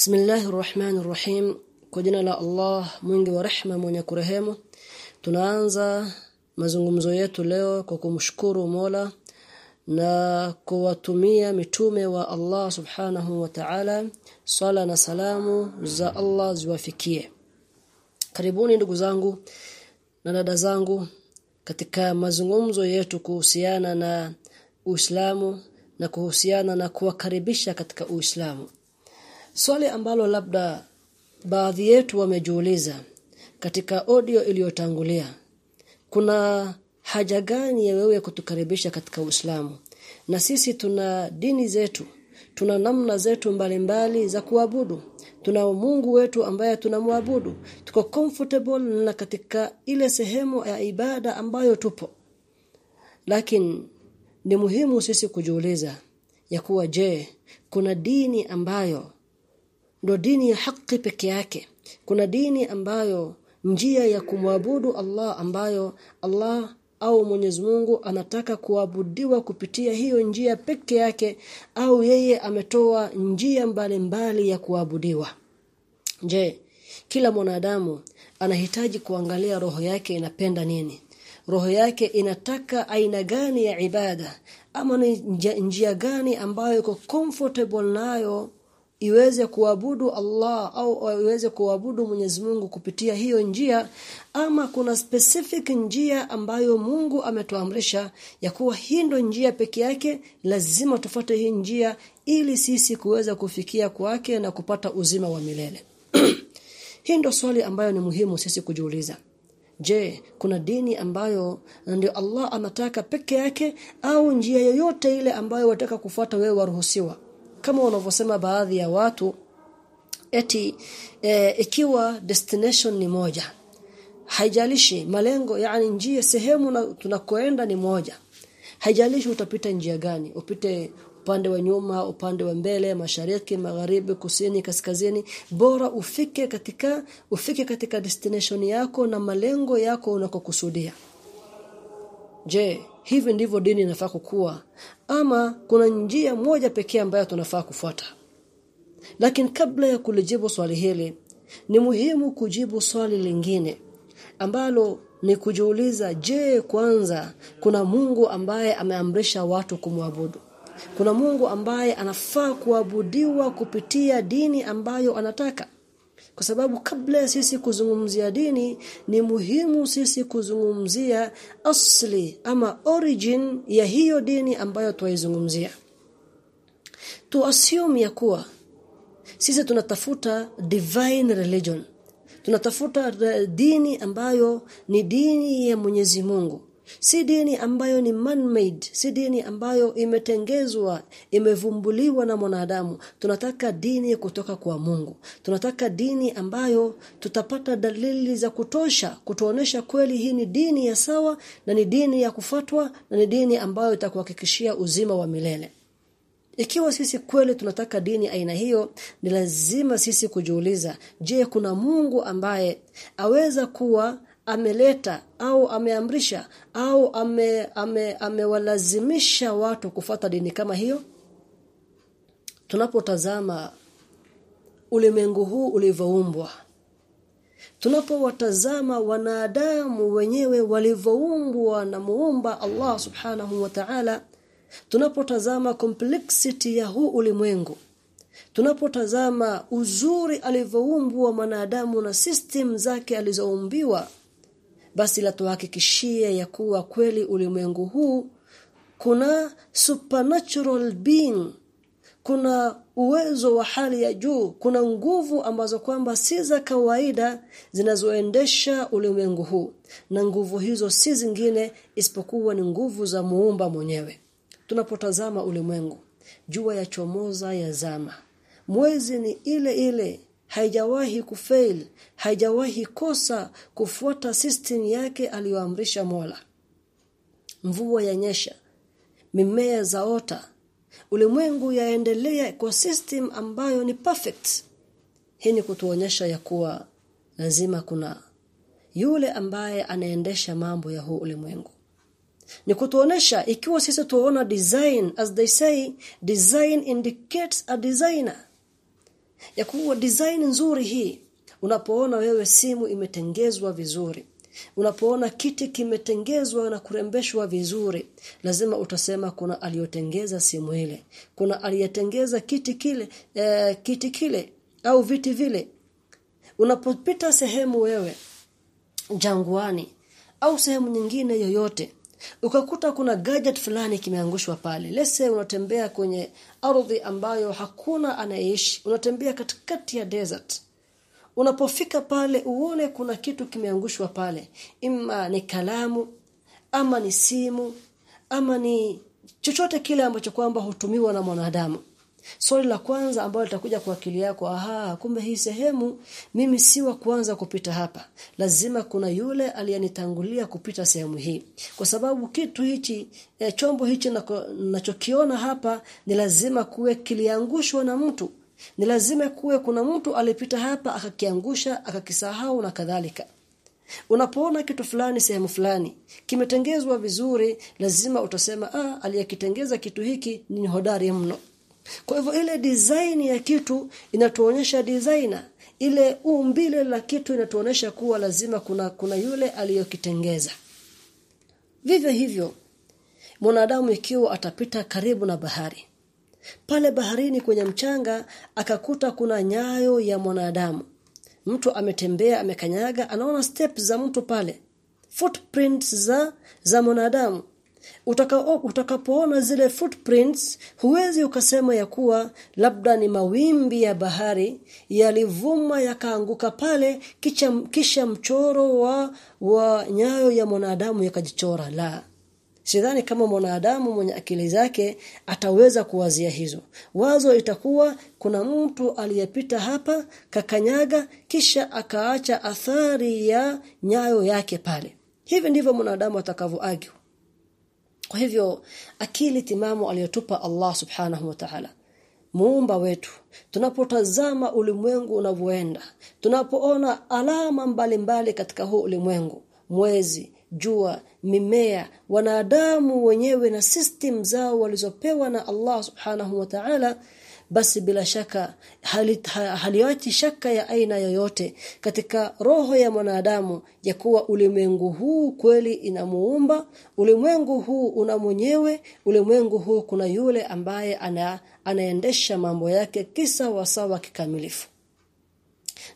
Bismillahir Rahmanir Rahim kwa jina la Allah mwingi wa rehema mwenye kurehemu. Tunaanza mazungumzo yetu leo kwa kumshukuru Mola na kuwatumia mitume wa Allah Subhanahu wa Ta'ala swala na salamu za Allah ziwafikie. Karibuni ndugu zangu na dada zangu katika mazungumzo yetu kuhusiana na Uislamu na kuhusiana na kuwakaribisha katika Uislamu Swali ambalo labda baadhi yetu wamejiuliza katika audio iliyotangulia kuna haja gani ya wewe kutukaribisha katika Uislamu? Na sisi tuna dini zetu tuna namna zetu mbalimbali mbali za kuabudu. Tuna Mungu wetu ambaye tunamwabudu. Tuko comfortable na katika ile sehemu ya ibada ambayo tupo. Lakini ni muhimu sisi kujiuliza ya kuwa je kuna dini ambayo ndo dini ya haki peke yake. Kuna dini ambayo njia ya kumwabudu Allah ambayo Allah au Mwenyezi Mungu anataka kuabudiwa kupitia hiyo njia peke yake au yeye ametoa njia mbalimbali mbali ya kuabudiwa. Je kila mwanadamu anahitaji kuangalia roho yake inapenda nini? Roho yake inataka aina gani ya ibada? Ama ni njia gani ambayo iko comfortable nayo iweze kuabudu Allah au iweze kuabudu Mwenyezi Mungu kupitia hiyo njia ama kuna specific njia ambayo Mungu ametuamrisha ya kuwa hii ndo njia peke yake lazima tufuate hii njia ili sisi kuweza kufikia kwake na kupata uzima wa milele hii ndo swali ambayo ni muhimu sisi kujiuliza Je, kuna dini ambayo ndio Allah anataka peke yake au njia yoyote ile ambayo wataka kufuata wewe waruhusiwa? Kama wanavyosema baadhi ya watu eti e, ikiwa destination ni moja haijalishi malengo yani njia sehemu tunakoenda ni moja haijalishi utapita njia gani upite upande wa nyuma upande wa mbele mashariki magharibi kusini kaskazini bora ufike katika ufike katika destination yako na malengo yako unakokusudia. Je hivi ndivyo dini inafaa kukua. Ama kuna njia moja pekee ambayo tunafaa kufuata. Lakini kabla ya kulijibu swali hili ni muhimu kujibu swali lingine ambalo ni kujiuliza je kwanza kuna Mungu ambaye ameamrisha watu kumwabudu? Kuna Mungu ambaye anafaa kuabudiwa kupitia dini ambayo anataka kwa sababu kabla ya sisi kuzungumzia dini ni muhimu sisi kuzungumzia asli ama origin ya hiyo dini ambayo tuaizungumzia tu assume ya kuwa sisi tunatafuta divine religion. Tunatafuta dini ambayo ni dini ya Mwenyezi Mungu si dini ambayo ni man-made si dini ambayo imetengezwa imevumbuliwa na mwanadamu tunataka dini kutoka kwa Mungu. Tunataka dini ambayo tutapata dalili za kutosha kutuonesha kweli hii ni dini ya sawa na ni dini ya kufatwa na ni dini ambayo itakuhakikishia uzima wa milele. Ikiwa sisi kweli tunataka dini aina hiyo ni lazima sisi kujiuliza je kuna Mungu ambaye aweza kuwa ameleta au ameamrisha au ame, ame, amewalazimisha watu kufata dini kama hiyo? Tunapotazama ulimwengu huu ulivyoumbwa tunapowatazama wanadamu wenyewe walivyoumbwa na muumba Allah subhanahu wa ta'ala tunapotazama complexity ya huu ulimwengu tunapotazama uzuri alivyoumbwa mwanadamu na system zake alizoumbiwa basi la tuhakikishie ya kuwa kweli ulimwengu huu kuna supernatural being kuna uwezo wa hali ya juu kuna nguvu ambazo kwamba si za kawaida zinazoendesha ulimwengu huu na nguvu hizo si zingine isipokuwa ni nguvu za muumba mwenyewe. Tunapotazama ulimwengu jua ya chomoza ya zama mwezi ni ile ile haijawahi kufail haijawahi kosa kufuata system yake aliyoamrisha Mola. Mvua yanyesha mimea zaota ulimwengu yaendelea kwa system ambayo ni perfect. Hii ni kutuonyesha ya kuwa lazima kuna yule ambaye anaendesha mambo ya huu ulimwengu. Ni kutuonesha ikiwa sisi tuona design as they say design indicates a designer ya kuwa design nzuri hii unapoona wewe simu imetengezwa vizuri unapoona kiti kimetengezwa na kurembeshwa vizuri lazima utasema kuna aliyotengeza simu ile kuna aliyetengeza kiti kile e, kiti kile au viti vile. Unapopita sehemu wewe jangwani au sehemu nyingine yoyote ukakuta kuna gadget fulani kimeangushwa pale. Lese unatembea kwenye ardhi ambayo hakuna anayeishi. Unatembea katikati ya desert. Unapofika pale uone kuna kitu kimeangushwa pale. Ima ni kalamu ama ni simu ama ni chochote kile ambacho kwamba hutumiwa na mwanadamu swali la kwanza ambalo litakuja kwa akili yako aha kumbe hii sehemu mimi si wa kwanza kupita hapa. Lazima kuna yule aliyenitangulia kupita sehemu hii. Kwa sababu kitu hichi e, chombo hichi ninachokiona hapa ni lazima kuwe kiliangushwa na mtu. Ni lazima kuwe kuna mtu alipita hapa akakiangusha akakisahau na kadhalika. Unapoona kitu fulani sehemu fulani kimetengezwa vizuri lazima utasema ah aliyekitengeza kitu hiki ni hodari mno kwa hivyo ile design ya kitu inatuonyesha designer. Ile umbile la kitu inatuonyesha kuwa lazima kuna kuna yule aliyokitengeza. Vivyo hivyo mwanadamu ikiwa atapita karibu na bahari. Pale baharini kwenye mchanga akakuta kuna nyayo ya mwanadamu. Mtu ametembea amekanyaga anaona steps za mtu pale. Footprints za za mwanadamu Utaka, utakapoona zile footprints huwezi ukasema ya kuwa labda ni mawimbi ya bahari yalivuma yakaanguka pale kisha, kisha mchoro wa wa nyayo ya mwanadamu yakajichora la Sidhani kama mwanadamu mwenye akili zake ataweza kuwazia hizo. Wazo itakuwa kuna mtu aliyepita hapa kakanyaga kisha akaacha athari ya nyayo yake pale. Hivi ndivyo mwanadamu atakavyoagio. Kwa hivyo akili timamu aliyotupa Allah Subhanahu wa Ta'ala. Muumba wetu tunapotazama ulimwengu unavyoenda tunapoona alama mbalimbali mbali katika huu ulimwengu mwezi jua mimea wanadamu wenyewe na system zao walizopewa na Allah subhanahu wa ta'ala basi bila shaka haliwachi shaka ya aina yoyote katika roho ya mwanadamu ya kuwa ulimwengu huu kweli inamuumba ulimwengu huu una mwenyewe ulimwengu huu kuna yule ambaye ana anaendesha mambo yake kisa wasawa kikamilifu.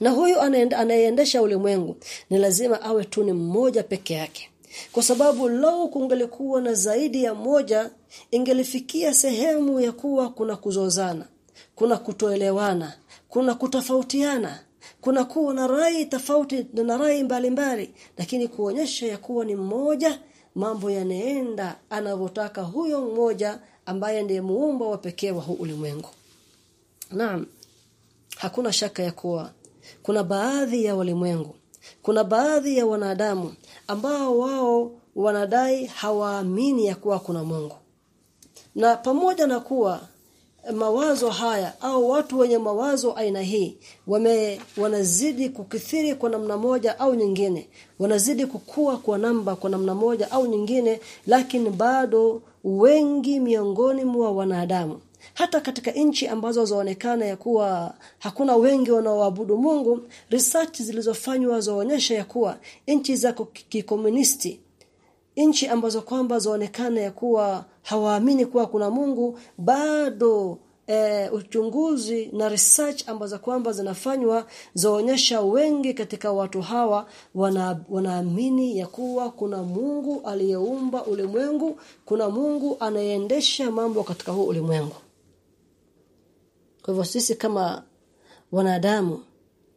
Na huyu anayeendesha ulimwengu ni lazima awe tu ni mmoja peke yake. Kwa sababu lau kungelikuwa na zaidi ya moja ingelifikia sehemu ya kuwa kuna kuzozana kuna kutoelewana kuna kutofautiana kuna kuwa na rai tofauti na rai mbalimbali lakini kuonyesha ya kuwa ni mmoja mambo yanaenda anavyotaka huyo mmoja ambaye ndiye muumba wa pekee wa huu ulimwengu. Naam hakuna shaka ya kuwa kuna baadhi ya walimwengu kuna baadhi ya wanadamu ambao wao wanadai hawaamini ya kuwa kuna Mungu. Na pamoja na kuwa mawazo haya au watu wenye mawazo aina hii wame wanazidi kukithiri kwa namna moja au nyingine wanazidi kukua kwa namba kwa namna moja au nyingine lakini bado wengi miongoni mwa wanadamu. Hata katika nchi ambazo zaonekana ya kuwa hakuna wengi wanaoabudu Mungu research zilizofanywa zaonyesha ya kuwa nchi za kikomunisti nchi ambazo kwamba zaonekana ya kuwa hawaamini kuwa kuna Mungu bado e, uchunguzi na research ambazo kwamba zinafanywa zaonyesha wengi katika watu hawa wana, wanaamini ya kuwa kuna Mungu aliyeumba ulimwengu kuna Mungu anayeendesha mambo katika huu ulimwengu. Kwa hivyo sisi kama wanadamu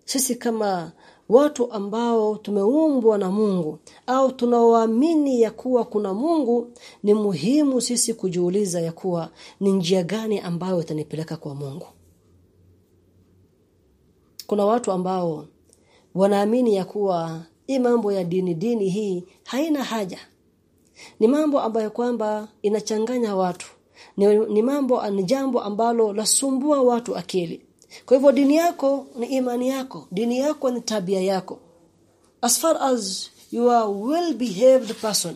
sisi kama watu ambao tumeumbwa na Mungu au tunaoamini ya kuwa kuna Mungu ni muhimu sisi kujiuliza ya kuwa ni njia gani ambayo itanipeleka kwa Mungu. Kuna watu ambao wanaamini ya kuwa hii mambo ya dini dini hii haina haja. Ni mambo ambayo kwamba inachanganya watu. Ni, ni mambo ni jambo ambalo lasumbua watu akili kwa hivyo dini yako ni imani yako. Dini yako ni tabia yako. As far as you are well behaved person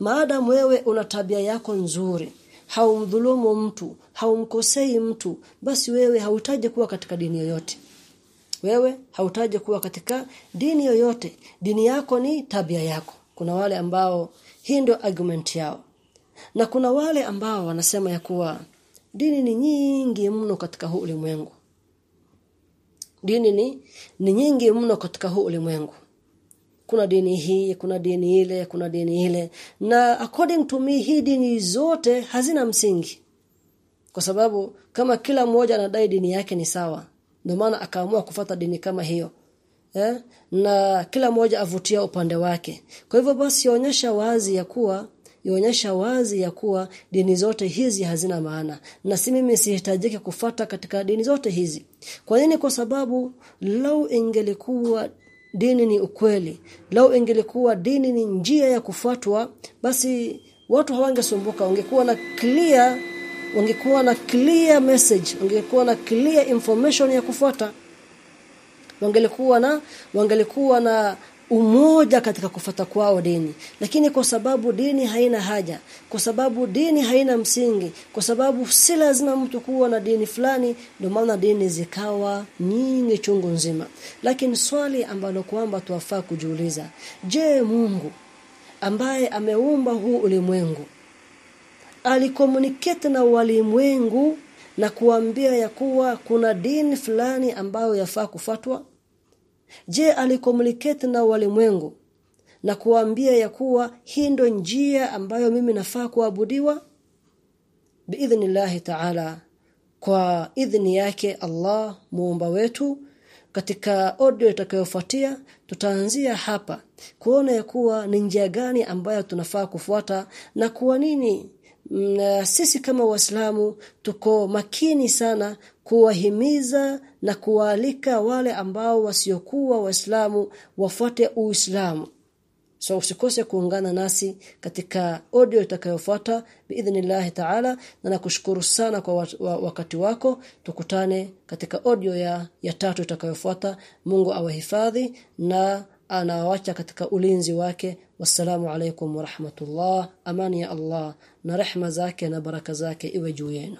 maadam wewe una tabia yako nzuri haumdhulumu mtu haumkosei mtu basi wewe hautaje kuwa katika dini yoyote. Wewe hautaje kuwa katika dini yoyote. Dini yako ni tabia yako. Kuna wale ambao hii ndio argument yao. Na kuna wale ambao wanasema ya kuwa dini ni nyingi mno katika huu ulimwengu dini ni ni nyingi mno katika huu ulimwengu. Kuna dini hii kuna dini ile kuna dini ile. Na according to me hii dini zote hazina msingi. Kwa sababu kama kila mmoja anadai dini yake ni sawa ndio maana akaamua kufata dini kama hiyo eh? na kila mmoja avutia upande wake. Kwa hivyo basi yaonyesha wazi ya kuwa yaonyesha wazi ya kuwa dini zote hizi hazina maana na si mimi sihitajiki kufata katika dini zote hizi. Kwa nini? Kwa sababu lau ingelikuwa dini ni ukweli lau ingelikuwa dini ni njia ya kufuatwa basi watu hawangesumbuka. Wangekuwa na clear wangekuwa na clear message wangekuwa na clear information ya kufuata. Wangelikuwa na wangelikuwa na umoja katika kufata kwao dini. Lakini kwa sababu dini haina haja kwa sababu dini haina msingi kwa sababu si lazima mtu kuwa na dini fulani ndio maana dini zikawa nyingi chungu nzima. Lakini swali ambalo kwamba tuwafaa kujiuliza je Mungu ambaye ameumba huu ulimwengu alikomunicate na walimwengu na kuambia ya kuwa kuna dini fulani ambayo yafaa kufatwa Je alikomunicate na walimwengu na kuambia ya kuwa hii ndo njia ambayo mimi nafaa kuabudiwa? Biidhnillahi ta'ala kwa idhni yake Allah muumba wetu katika audio itakayofuatia tutaanzia hapa kuona ya kuwa ni njia gani ambayo tunafaa kufuata na kwa nini na sisi kama waislamu tuko makini sana kuwahimiza na kuwaalika wale ambao wasiokuwa waislamu wafuate uislamu. So usikose kuungana nasi katika audio itakayofuata biidhnillahi taala na nakushukuru sana kwa wakati wako. Tukutane katika audio ya ya tatu itakayofuata. Mungu awahifadhi na anawacha katika ulinzi wake wassalamu alaikum warahmatullah amani ya Allah na rehma zake na baraka zake iwe juu yenu